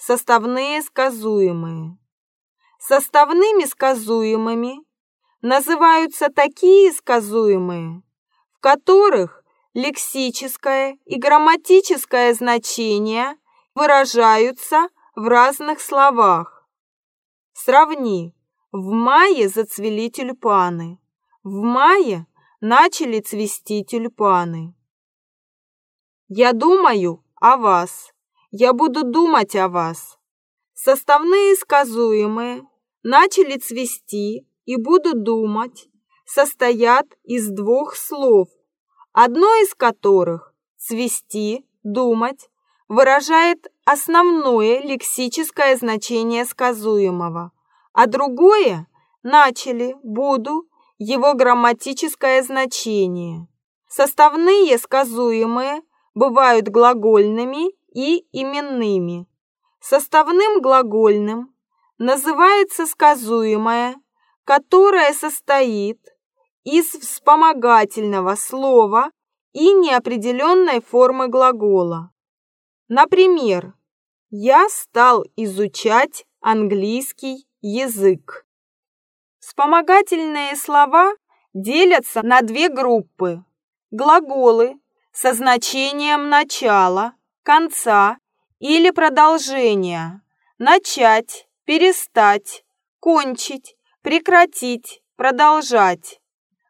составные сказуемые. Составными сказуемыми называются такие сказуемые, в которых лексическое и грамматическое значение выражаются в разных словах. Сравни. В мае зацвели тюльпаны. В мае начали цвести тюльпаны. Я думаю о вас. Я буду думать о вас. Составные сказуемые начали цвести и буду думать состоят из двух слов, одно из которых цвести, думать выражает основное лексическое значение сказуемого, а другое начали, буду его грамматическое значение. Составные сказуемые бывают глагольными и именными. Составным глагольным называется сказуемое, которое состоит из вспомогательного слова и неопределенной формы глагола. Например, я стал изучать английский язык. Вспомогательные слова делятся на две группы. Глаголы со значением начала, конца или продолжения. Начать, перестать, кончить, прекратить, продолжать.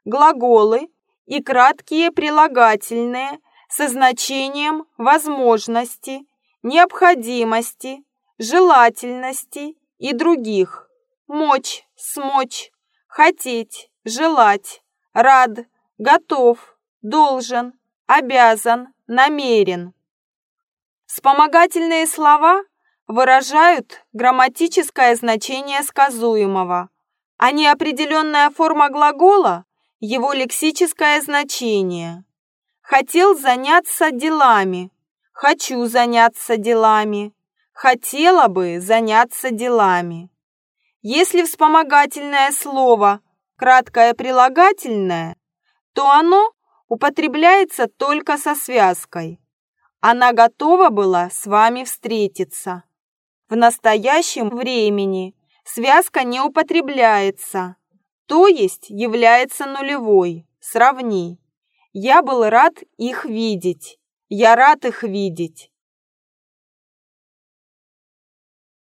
Глаголы и краткие прилагательные со значением возможности, необходимости, желательности и других мочь, смочь, хотеть, желать, рад, готов, должен, обязан, намерен. Вспомогательные слова выражают грамматическое значение сказуемого, а неопределенная форма глагола – его лексическое значение. Хотел заняться делами, хочу заняться делами, хотела бы заняться делами. Если вспомогательное слово краткое прилагательное, то оно употребляется только со связкой. Она готова была с вами встретиться. В настоящем времени связка не употребляется, то есть является нулевой. Сравни. Я был рад их видеть. Я рад их видеть.